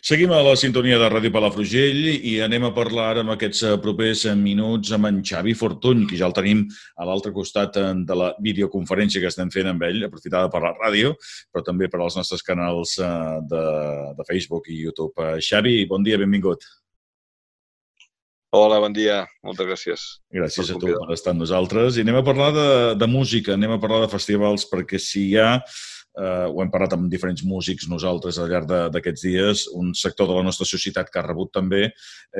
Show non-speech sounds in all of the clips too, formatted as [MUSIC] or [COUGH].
Seguim a la sintonia de Ràdio Palafrugell i anem a parlar amb aquests eh, propers eh, minuts amb en Xavi Fortuny, que ja el tenim a l'altre costat eh, de la videoconferència que estem fent amb ell, aprofitada per la ràdio, però també per als nostres canals de, de Facebook i YouTube. Xavi, bon dia, benvingut. Hola, bon dia. Moltes gràcies. Gràcies a tu per estar amb nosaltres. I anem a parlar de, de música, anem a parlar de festivals, perquè si hi ha eh, ho hem parlat amb diferents músics nosaltres al llarg d'aquests dies, un sector de la nostra societat que ha rebut també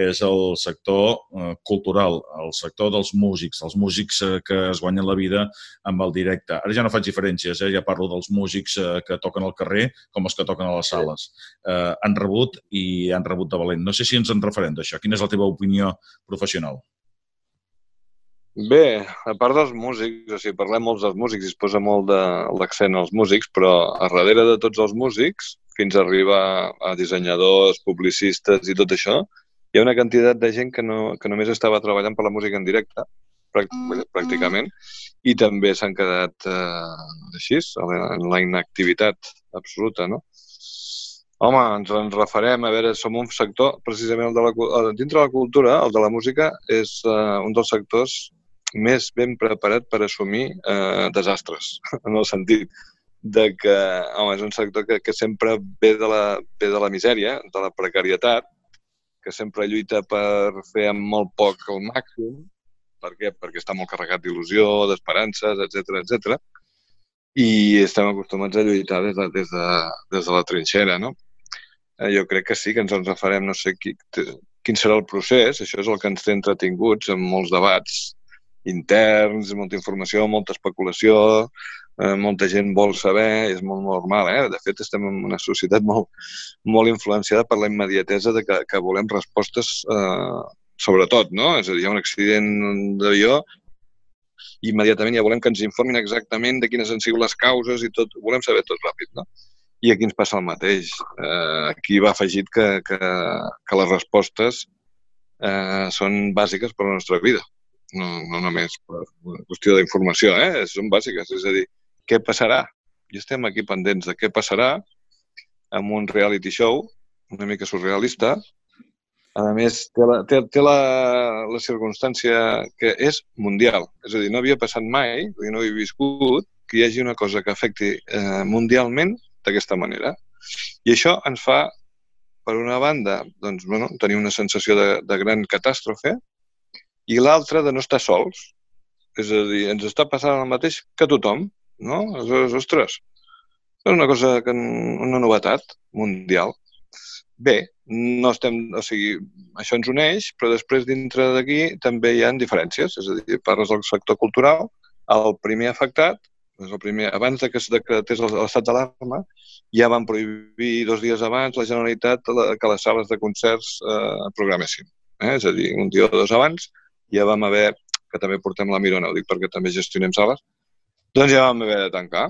és el sector eh, cultural, el sector dels músics, els músics eh, que es guanyen la vida amb el directe. Ara ja no faig diferències, eh? ja parlo dels músics eh, que toquen al carrer com els que toquen a les sales. Eh, han rebut i han rebut de valent. No sé si ens en referent d'això. Quina és la teva opinió professional? Bé, a part dels músics, o sigui, parlem molts dels músics i es posa molt de l'accent als músics, però a darrere de tots els músics, fins a arribar a dissenyadors, publicistes i tot això, hi ha una quantitat de gent que, no, que només estava treballant per la música en directe, pràcticament, i també s'han quedat eh, així, en la inactivitat absoluta, no? Home, ens en referem, a veure, som un sector, precisament el de la, dintre de la cultura, el de la música, és uh, un dels sectors més ben preparat per assumir eh, desastres, [LAUGHS] en el sentit de que home, és un sector que, que sempre ve de, la, ve de la misèria, de la precarietat, que sempre lluita per fer amb molt poc el màxim. Per què? Perquè està molt carregat d'il·lusió, d'esperances, etc etc. I estem acostumats a lluitar des de, des de, des de la trinxera, no? Eh, jo crec que sí, que ens en referem, no sé qui, quin serà el procés, això és el que ens té entretinguts en molts debats interns, molta informació, molta especulació, eh, molta gent vol saber, és molt normal, eh? De fet, estem en una societat molt, molt influenciada per la immediatesa de que, que volem respostes eh, sobretot, no? És a dir, hi ha un accident d'avió immediatament ja volem que ens informin exactament de quines han sigut les causes i tot, volem saber tot ràpid, no? I aquí ens passa el mateix. Eh, aquí va afegit que, que, que les respostes eh, són bàsiques per a la nostra vida no, no només per una qüestió d'informació, eh? són bàsiques, és a dir, què passarà? I estem aquí pendents de què passarà amb un reality show una mica surrealista. A més, té la, té, té la, la circumstància que és mundial. És a dir, no havia passat mai, no havia viscut, que hi hagi una cosa que afecti eh, mundialment d'aquesta manera. I això ens fa, per una banda, doncs, bueno, tenir una sensació de, de gran catàstrofe, i l'altre de no estar sols. És a dir, ens està passant el mateix que tothom, no? Aleshores, ostres, és una cosa, que, una novetat mundial. Bé, no estem, o sigui, això ens uneix, però després dintre d'aquí també hi ha diferències. És a dir, parles del sector cultural, el primer afectat, és el primer, abans de que es decretés l'estat d'alarma, ja van prohibir dos dies abans la Generalitat que les sales de concerts eh, programessin. Eh? És a dir, un dia o dos abans ja vam haver, que també portem la Mirona, ho dic perquè també gestionem sales, doncs ja vam haver de tancar.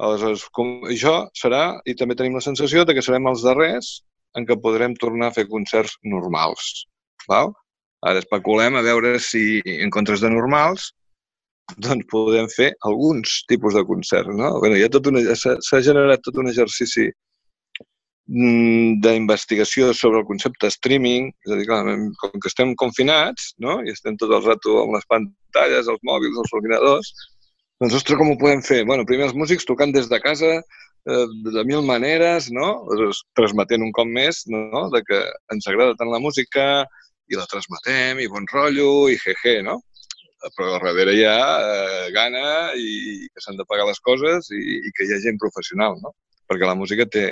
Aleshores, com, això serà, i també tenim la sensació de que serem els darrers en què podrem tornar a fer concerts normals. Val? Ara especulem a veure si, en comptes de normals, doncs podem fer alguns tipus de concerts. No? Bueno, S'ha generat tot un exercici d'investigació sobre el concepte streaming, és a dir, clar, com que estem confinats no? i estem tot el rato amb les pantalles, els mòbils, els ordinadors, doncs, ostres, com ho podem fer? Bueno, primer els músics tocant des de casa, eh, de mil maneres, no? transmetent un cop més no? de que ens agrada tant la música i la transmetem, i bon rotllo, i jeje, no? Però darrere hi ha eh, gana i que s'han de pagar les coses i, i que hi ha gent professional, no? Perquè la música té,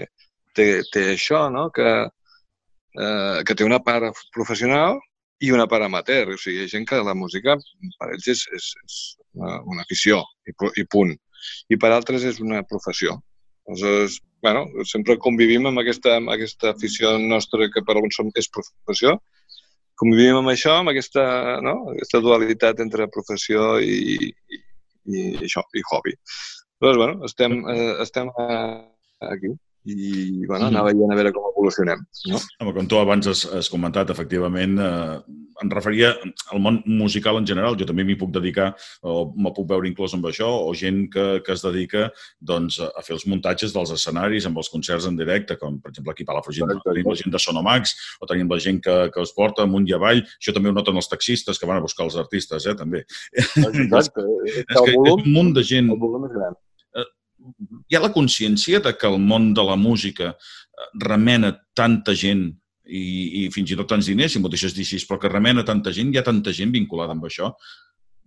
té, té això, no? que, eh, que té una part professional i una part amateur. O sigui, hi ha gent que la música per ells és, és, és una, una afició i, i punt. I per altres és una professió. Aleshores, bueno, sempre convivim amb aquesta, amb aquesta afició nostra que per alguns som, és professió, convivim amb això, amb aquesta, no? aquesta dualitat entre professió i, i, i això, i hobby. Aleshores, bueno, estem, eh, estem eh, aquí i bueno, anar veient a veure com evolucionem. No? Home, com tu abans has, has comentat, efectivament, eh, em referia al món musical en general. Jo també m'hi puc dedicar, o me puc veure inclòs amb això, o gent que, que es dedica doncs, a fer els muntatges dels escenaris amb els concerts en directe, com per exemple aquí a Palafrugell tenim la gent de Sonomax, o tenim la gent que, que els porta amunt i avall. Això també ho noten els taxistes que van a buscar els artistes, eh, també. Exacte. [LAUGHS] és, que volum, és un munt de gent. El volum és gran. Hi ha la consciència de que el món de la música eh, remena tanta gent i, i fins i tot tants diners, si m'ho deixes dir així, però que remena tanta gent, hi ha tanta gent vinculada amb això.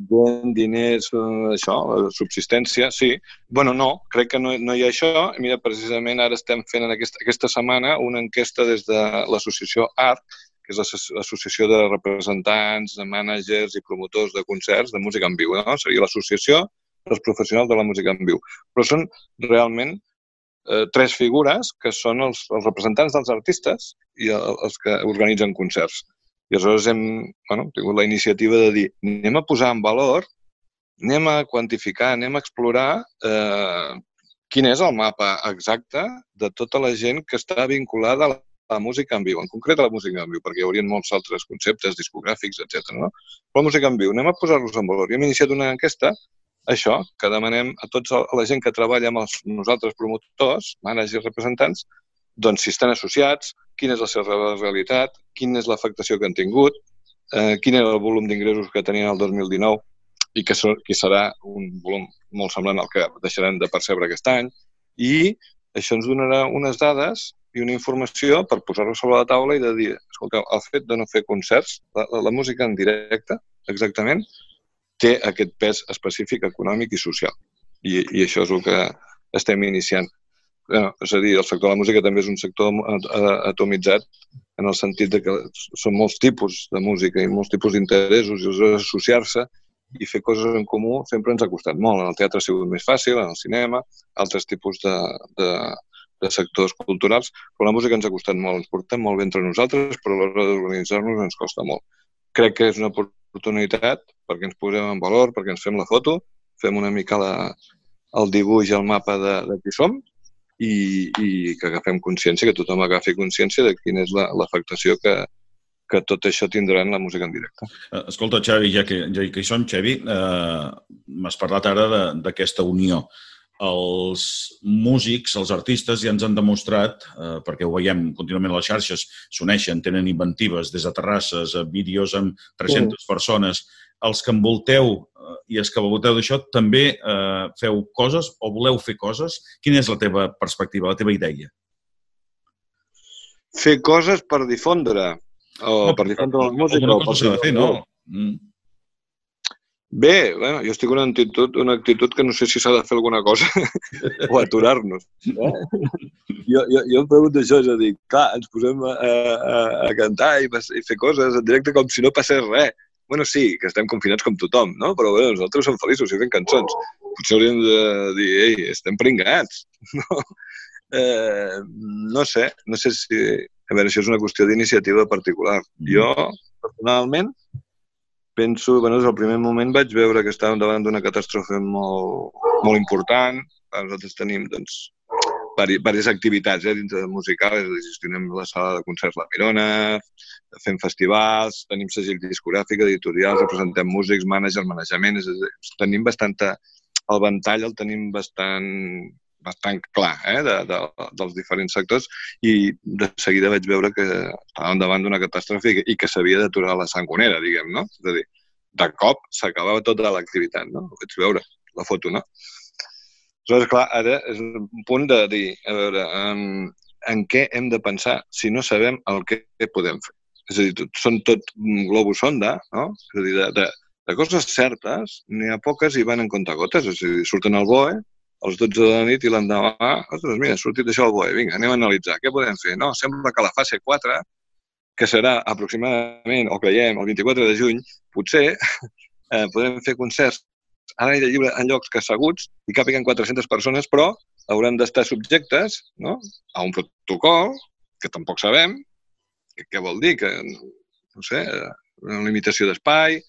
Gent, diners, eh, això, subsistència, sí. bueno, no, crec que no, no hi ha això. Mira, precisament ara estem fent en aquesta, aquesta setmana una enquesta des de l'associació ARC, que és l'associació de representants, de mànagers i promotors de concerts de música en viu. No? Seria l'associació dels professionals de la música en viu. Però són realment eh, tres figures que són els, els representants dels artistes i els que organitzen concerts. I aleshores hem bueno, tingut la iniciativa de dir anem a posar en valor, anem a quantificar, anem a explorar eh, quin és el mapa exacte de tota la gent que està vinculada a la, la música en viu, en concret a la música en viu, perquè hi haurien molts altres conceptes discogràfics, etc. No? Però la música en viu, anem a posar-los en valor. I hem iniciat una enquesta això, que demanem a tots a la gent que treballa amb els, nosaltres promotors, managers i representants, doncs si estan associats, quina és la seva realitat, quina és l'afectació que han tingut, eh, quin era el volum d'ingressos que tenien el 2019 i que, que serà un volum molt semblant al que deixaran de percebre aquest any. I això ens donarà unes dades i una informació per posar-ho sobre la taula i de dir, escolteu, el fet de no fer concerts, la, la música en directe, exactament, té aquest pes específic econòmic i social. I, i això és el que estem iniciant. Bueno, és a dir, el sector de la música també és un sector atomitzat en el sentit de que són molts tipus de música i molts tipus d'interessos i associar-se i fer coses en comú sempre ens ha costat molt. En el teatre ha sigut més fàcil, en el cinema, altres tipus de, de, de sectors culturals, però la música ens ha costat molt. Ens portem molt bé entre nosaltres, però a l'hora d'organitzar-nos ens costa molt. Crec que és una oportunitat perquè ens posem en valor, perquè ens fem la foto, fem una mica la, el dibuix el mapa de, de qui som i, i que agafem consciència, que tothom agafi consciència de quina és l'afectació la, que, que tot això tindrà en la música en directe. Eh, escolta, Xavi, ja que, ja que hi som, Xavi, eh, m'has parlat ara d'aquesta unió els músics, els artistes ja ens han demostrat, eh, perquè ho veiem contínuament a les xarxes, s'uneixen, tenen inventives des de terrasses, a vídeos amb 300 sí. persones. Els que envolteu eh, i els que envolteu d'això també eh, feu coses o voleu fer coses? Quina és la teva perspectiva, la teva idea? Fer coses per difondre, o no, per difondre la música. Alguna cosa s'ha de fer, no? Mm. Bé, bueno, jo estic una actitud, una actitud que no sé si s'ha de fer alguna cosa [LAUGHS] o aturar-nos. Eh? Jo, jo, jo em pregunto això, és a dir, clar, ens posem a, a, a cantar i, i fer coses en directe com si no passés res. Bueno, sí, que estem confinats com tothom, no? Però bueno, nosaltres som feliços i fem cançons. Potser hauríem de dir, ei, estem pringats, [LAUGHS] no? Eh, no sé, no sé si... A veure, això és una qüestió d'iniciativa particular. Jo, personalment, penso, bueno, des del primer moment vaig veure que estàvem davant d'una catàstrofe molt, molt important. Nosaltres tenim, doncs, diverses activitats eh, dintre de musicals, gestionem la sala de concerts La Mirona, fem festivals, tenim segell discogràfic, editorials, representem músics, mànagers, manejament, és, és, tenim bastanta... El ventall el tenim bastant bastant clar eh, de, de, dels diferents sectors i de seguida vaig veure que estàvem davant d'una catàstrofe i que s'havia d'aturar la sangonera, diguem, no? És a dir, de cop s'acabava tota l'activitat, no? Ho vaig veure, la foto, no? Aleshores, clar, ara és un punt de dir, a veure, en, en què hem de pensar si no sabem el que podem fer. És a dir, tot, són tot globus sonda, no? És a dir, de, de, de coses certes, n'hi ha poques i van en comptagotes. És a dir, surten al BOE, a les 12 de la nit i l'endemà, ostres, mira, ha sortit això al BOE, vinga, anem a analitzar, què podem fer? No, sembla que la fase 4, que serà aproximadament, o creiem, el 24 de juny, potser eh, podrem fer concerts a l'aire lliure en llocs que asseguts i càpiguen 400 persones, però hauran d'estar subjectes no? a un protocol que tampoc sabem què, què vol dir, que, no sé, una limitació d'espai,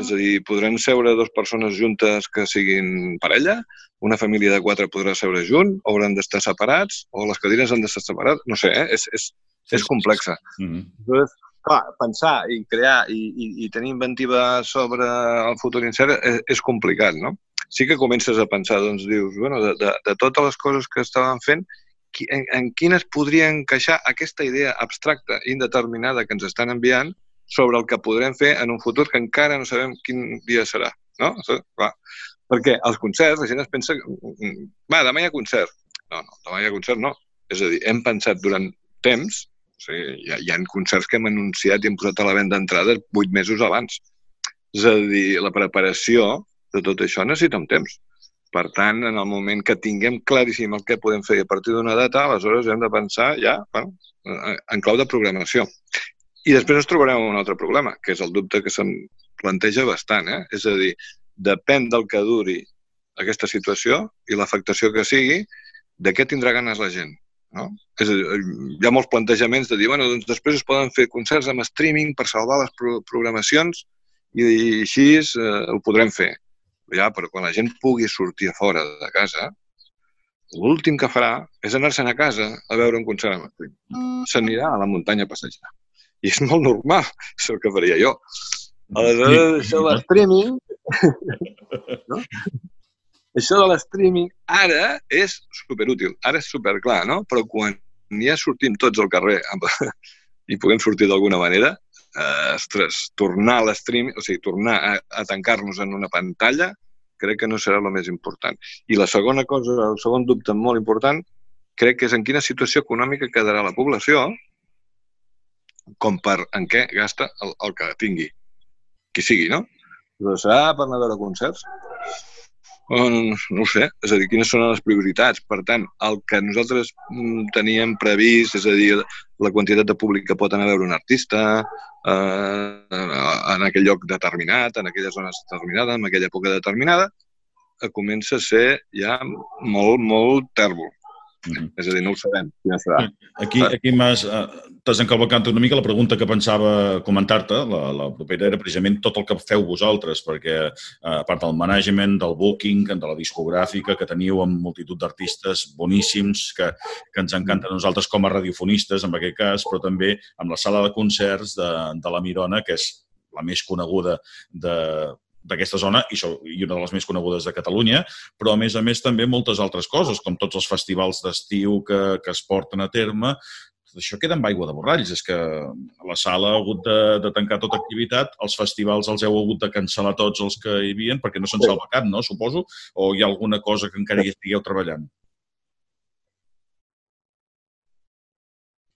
és a dir, podran seure dues persones juntes que siguin parella, una família de quatre podrà seure junt, o hauran d'estar separats, o les cadires han d'estar separades, no sé, eh? és, és, és complexa. Mm -hmm. Clar, pensar i crear i, i, i tenir inventiva sobre el futur incert és, és complicat, no? Sí que comences a pensar, doncs dius, bueno, de, de, de totes les coses que estaven fent, en, en quines podria encaixar aquesta idea abstracta, indeterminada que ens estan enviant sobre el que podrem fer en un futur que encara no sabem quin dia serà. No? Va. Perquè els concerts, la gent es pensa... Va, demà hi ha concert. No, no, demà hi ha concert no. És a dir, hem pensat durant temps, o sigui, hi ha, hi ha concerts que hem anunciat i hem posat a la venda d'entrada vuit mesos abans. És a dir, la preparació de tot això necessita un temps. Per tant, en el moment que tinguem claríssim el que podem fer a partir d'una data, aleshores hem de pensar ja bueno, en clau de programació. I després ens trobarem un altre problema, que és el dubte que se'm planteja bastant. Eh? És a dir, depèn del que duri aquesta situació i l'afectació que sigui, de què tindrà ganes la gent. No? És a dir, hi ha molts plantejaments de dir, bueno, doncs després es poden fer concerts amb streaming per salvar les pro programacions i així eh, ho podrem fer ja, però quan la gent pugui sortir a fora de casa, l'últim que farà és anar-se'n a casa a veure un concert amb stream. Mm. S'anirà a la muntanya a passejar. I és molt normal, [LAUGHS] és el que faria jo. Aleshores, això de l'streaming... [LAUGHS] no? Això de l'streaming ara és superútil, ara és superclar, no? Però quan ja sortim tots al carrer [LAUGHS] i puguem sortir d'alguna manera, eh, ostres, tornar a l'estream, o sigui, tornar a, a tancar-nos en una pantalla, crec que no serà el més important. I la segona cosa, el segon dubte molt important, crec que és en quina situació econòmica quedarà la població com per en què gasta el, el que tingui. Qui sigui, no? Però serà per anar a veure concerts? No ho sé, és a dir, quines són les prioritats. Per tant, el que nosaltres mm, teníem previst, és a dir, la quantitat de públic que pot anar a veure un artista eh, en aquell lloc determinat, en aquella zona determinada, en aquella època determinada, comença a ser ja molt, molt tèrbol. -huh. És a dir, no ho sabem, quina serà. Aquí, aquí m'has eh, t'has encalvacat una mica la pregunta que pensava comentar-te, la, la propera era precisament tot el que feu vosaltres, perquè eh, a part del management, del booking, de la discogràfica, que teniu amb multitud d'artistes boníssims, que, que ens encanten a nosaltres com a radiofonistes, en aquest cas, però també amb la sala de concerts de, de la Mirona, que és la més coneguda de, d'aquesta zona i, so, i una de les més conegudes de Catalunya, però a més a més també moltes altres coses, com tots els festivals d'estiu que, que es porten a terme, això queda amb aigua de borralls. És que la sala ha hagut de, de tancar tota activitat, els festivals els heu hagut de cancel·lar tots els que hi havia perquè no se'n salva cap, no? Suposo? O hi ha alguna cosa que encara hi estigueu treballant?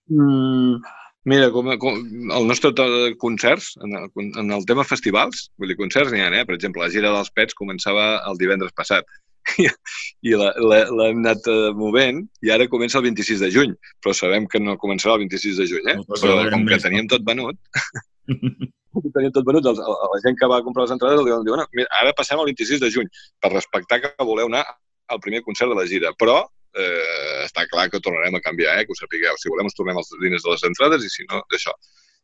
Mm, Mira, com, com el nostre de concerts, en el, en el tema festivals, vull dir, concerts n'hi ha, eh? Per exemple, la gira dels Pets començava el divendres passat [LAUGHS] i l'hem anat uh, movent i ara comença el 26 de juny, però sabem que no començarà el 26 de juny, eh? No, però [LAUGHS] [LAUGHS] com que teníem tot venut, teníem tot venut, els, la gent que va comprar les entrades li van dir, bueno, mira, ara passem al 26 de juny per respectar que voleu anar al primer concert de la gira, però eh, està clar que tornarem a canviar, eh, que ho sapigueu. Si volem, ens tornem els diners de les entrades i si no, d'això.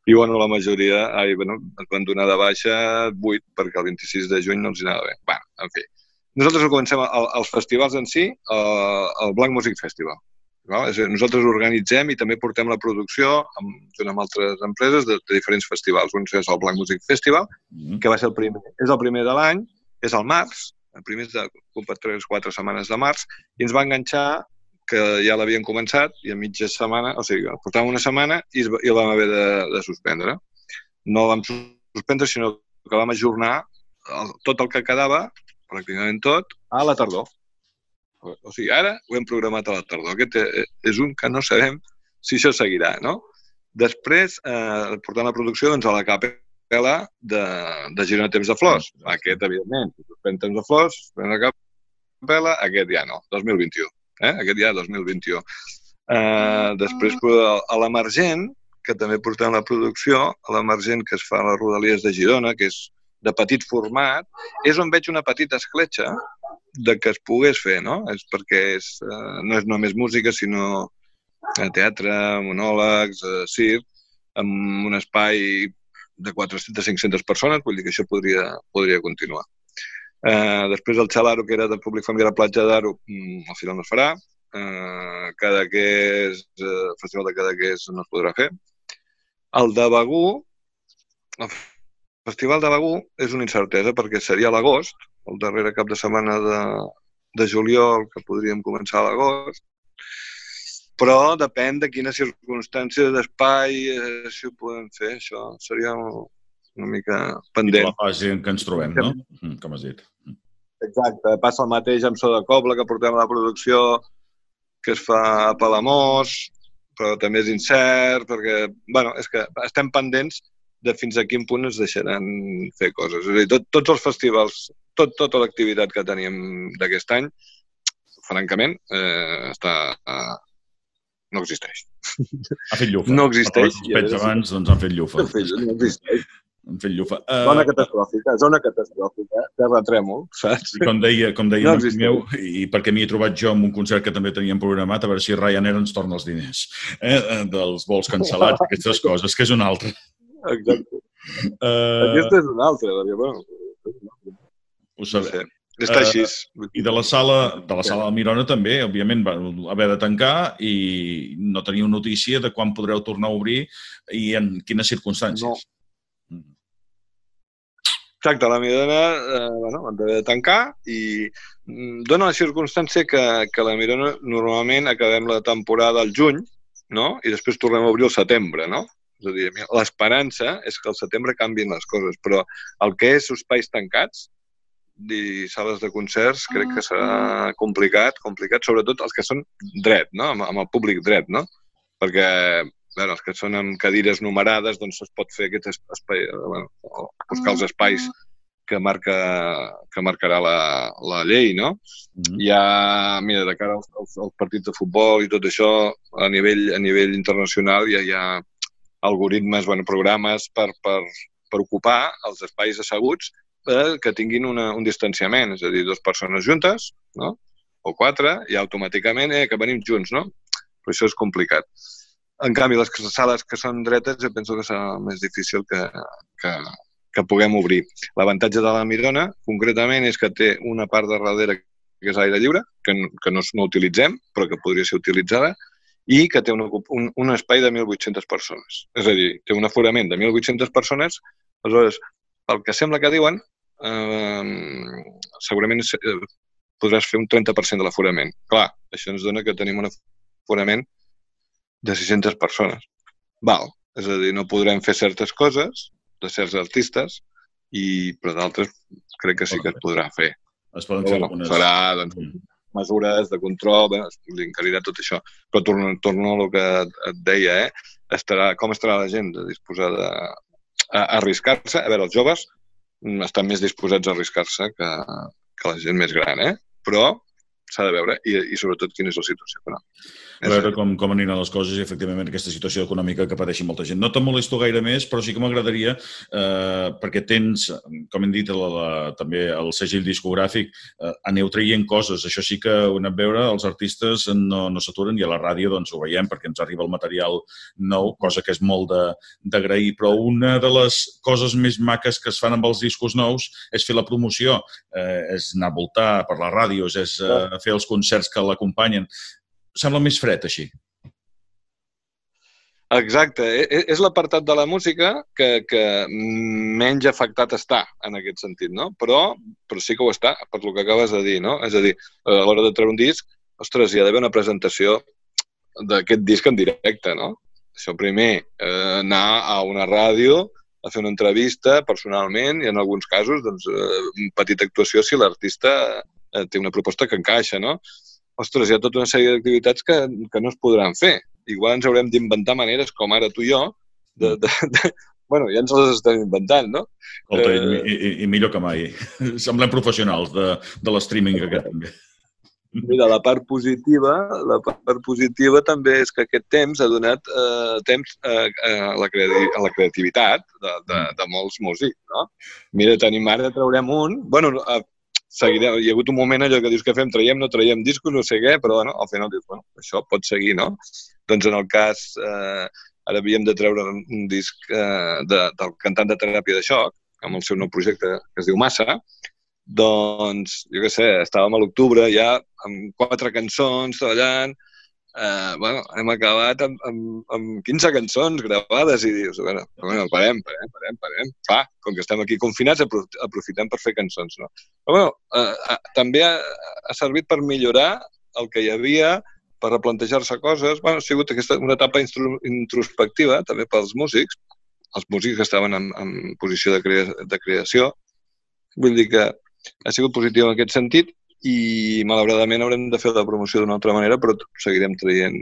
I, bueno, la majoria ai, bueno, ens van donar de baixa 8 perquè el 26 de juny no els anava bé. Bueno, en fi. Nosaltres comencem el, els festivals en si, el, el Blanc Music Festival. No? És dir, nosaltres organitzem i també portem la producció amb, junt amb altres empreses de, de diferents festivals. Un és el Blanc Music Festival, mm -hmm. que va ser el primer, és el primer de l'any, és al març, primers de per 3 o 4 setmanes de març, i ens va enganxar que ja l'havien començat i a mitja setmana, o sigui, portàvem una setmana i, i el vam haver de, de suspendre. No el vam suspendre, sinó que vam ajornar el, tot el que quedava, pràcticament tot, a la tardor. O sigui, ara ho hem programat a la tardor. Aquest eh, és un que no sabem si això seguirà, no? Després, eh, portant la producció doncs, a la CAPE capella de, de Girona Temps de Flors. Aquest, evidentment, suspèn Temps de Flors, suspèn la capella, aquest ja no, 2021. Eh? Aquest ja 2021. Uh, després, a l'emergent, que també portem la producció, a l'emergent que es fa a les Rodalies de Girona, que és de petit format, és on veig una petita escletxa de que es pogués fer, no? És perquè és, uh, no és només música, sinó teatre, monòlegs, uh, circ, amb un espai de 400-500 persones, vull dir que això podria, podria continuar. Eh, després el Xalaro, que era del públic familiar a Platja d'Aro, mm, al final no es farà. Eh, Cadaqués, eh, Festival de Cadaqués no es podrà fer. El de Begú, el Festival de Begú és una incertesa perquè seria a l'agost, el darrere cap de setmana de, de juliol, que podríem començar a l'agost, però depèn de quines circumstàncies d'espai, eh, si ho podem fer, això seria una mica pendent. I la fase en què ens trobem, no? Mm, com has dit. Mm. Exacte. Passa el mateix amb So de Cobla, que portem a la producció, que es fa a Palamós, però també és incert, perquè, bueno, és que estem pendents de fins a quin punt es deixaran fer coses. És a dir, tot, tots els festivals, tot, tota l'activitat que teníem d'aquest any, francament, eh, està, eh, no existeix. [LAUGHS] Ha fet llufa. No existeix. Els abans doncs, han fet llufa. No, no existeix han fet llufa. Uh, zona catastròfica, zona catastròfica, terratrèmol, saps? I com deia, com deia no meu, i perquè m'hi he trobat jo en un concert que també teníem programat, a veure si Ryanair ens torna els diners eh, dels vols cancel·lats, [LAUGHS] aquestes coses, que és una altra. Exacte. Uh, Aquesta és una altra, perquè, bueno, ho sabem. Està així. Uh, I de la sala de la sala de Mirona també, òbviament, va haver de tancar i no teniu notícia de quan podreu tornar a obrir i en quines circumstàncies. No. Exacte, la Mirona eh, bueno, han de tancar i mm, dona la circumstància que, que la Mirona normalment acabem la temporada al juny no? i després tornem a obrir al setembre, no? És a dir, l'esperança és que al setembre canvin les coses, però el que és espais tancats i sales de concerts crec que serà complicat, complicat, sobretot els que són dret, no? amb, amb el públic dret, no? Perquè bueno, els que són amb cadires numerades, doncs es pot fer aquest espai, eh, bueno, buscar els espais que, marca, que marcarà la, la llei, no? Mm -hmm. Hi ha, mira, de cara als, als, als partits de futbol i tot això, a nivell, a nivell internacional ja hi ha algoritmes, bueno, programes per, per, per ocupar els espais asseguts eh, que tinguin una, un distanciament, és a dir, dues persones juntes, no? o quatre, i automàticament eh, que venim junts, no? Però això és complicat. En canvi, les sales que són dretes jo penso que serà més difícil que, que, que puguem obrir. L'avantatge de la Mirona, concretament, és que té una part de darrere que és aire lliure, que, que no, no utilitzem, però que podria ser utilitzada, i que té un, un, un espai de 1.800 persones. És a dir, té un aforament de 1.800 persones, aleshores, pel que sembla que diuen, eh, segurament eh, podràs fer un 30% de l'aforament. Clar, això ens dona que tenim un aforament de 600 persones. Val. És a dir, no podrem fer certes coses de certs artistes, i, però d'altres crec que sí que es podrà fer. Es poden fer algunes... Farà, doncs, mm. mesures de control, bé, li encarirà tot això. Però torno, torno a el que et deia, eh? Estarà, com estarà la gent disposada a, a arriscar-se? A veure, els joves estan més disposats a arriscar-se que, que la gent més gran, eh? Però s'ha de veure i, i sobretot quina és la situació econòmica. A veure com, com aniran les coses i efectivament aquesta situació econòmica que pateixi molta gent. No te molesto gaire més, però sí que m'agradaria, eh, perquè tens, com hem dit, la, la, també el segell discogràfic, eh, aneu traient coses. Això sí que ho anem a veure, els artistes no, no s'aturen i a la ràdio doncs ho veiem perquè ens arriba el material nou, cosa que és molt d'agrair, però una de les coses més maques que es fan amb els discos nous és fer la promoció, eh, és anar a voltar per les ràdios, és eh, fer els concerts que l'acompanyen sembla més fred així. Exacte. E, e, és l'apartat de la música que, que menys afectat està en aquest sentit, no? Però, però sí que ho està, per lo que acabes de dir, no? És a dir, a l'hora de treure un disc, ostres, hi ha d'haver una presentació d'aquest disc en directe, no? Això primer, eh, anar a una ràdio a fer una entrevista personalment i en alguns casos, doncs, eh, petita actuació si l'artista eh, té una proposta que encaixa, no? ostres, hi ha tota una sèrie d'activitats que, que no es podran fer. Igual ens haurem d'inventar maneres, com ara tu i jo, de, de, de, bueno, ja ens les estem inventant, no? Escolta, eh... i, i, i millor que mai. [LAUGHS] Semblem professionals de, de l'streaming aquest, també. Mira, la part positiva, la part positiva també és que aquest temps ha donat eh, temps eh, a, la a la creativitat de, de, de molts músics, no? Mira, tenim ara, traurem un... bueno, seguirem. Hi ha hagut un moment allò que dius que fem, traiem, no traiem discos, no sé què, però bueno, al final dius, bueno, això pot seguir, no? Doncs en el cas, eh, ara havíem de treure un disc eh, de, del cantant de teràpia de xoc, amb el seu nou projecte que es diu Massa, doncs, jo què sé, estàvem a l'octubre ja amb quatre cançons treballant, eh, bueno, hem acabat amb, amb, amb 15 cançons gravades i dius, bueno, bueno parem, parem, parem, parem. Va, com que estem aquí confinats, aprofitem per fer cançons, no? Però, bueno, eh, eh, també ha, ha servit per millorar el que hi havia, per replantejar-se coses. Bueno, ha sigut aquesta, una etapa introspectiva també pels músics, els músics que estaven en, en posició de, crea, de creació. Vull dir que ha sigut positiu en aquest sentit i malauradament haurem de fer la promoció d'una altra manera, però seguirem traient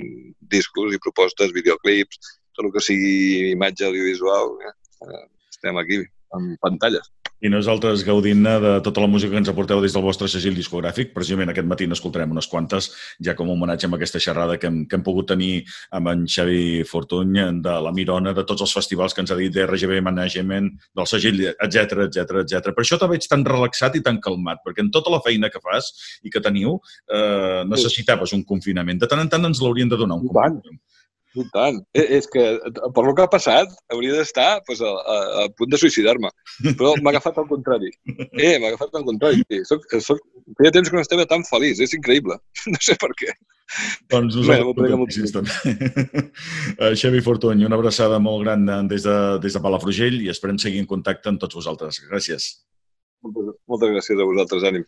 discos i propostes, videoclips, tot el que sigui imatge audiovisual. Eh? Estem aquí, amb pantalles. I nosaltres gaudint de tota la música que ens aporteu des del vostre segell discogràfic. Precisament aquest matí n'escoltarem unes quantes, ja com a homenatge amb aquesta xerrada que hem, que hem pogut tenir amb en Xavi Fortuny, de la Mirona, de tots els festivals que ens ha dit, d'RGB Management, del segell, etc etc etc. Per això te veig tan relaxat i tan calmat, perquè en tota la feina que fas i que teniu, eh, necessitaves un confinament. De tant en tant ens l'haurien de donar un confinament. I tant. Eh, és que, per lo que ha passat, hauria d'estar pues, a, a, a punt de suïcidar-me. Però m'ha agafat al contrari. Eh, m'ha agafat al contrari. Soc, soc... Feia temps que no estava tan feliç. És increïble. [LAUGHS] No sé per què. Doncs nosaltres molt també. uh, Xavi Fortuny, una abraçada molt gran des de, des de Palafrugell i esperem seguir en contacte amb tots vosaltres. Gràcies. Moltes, moltes gràcies a vosaltres, Ànim.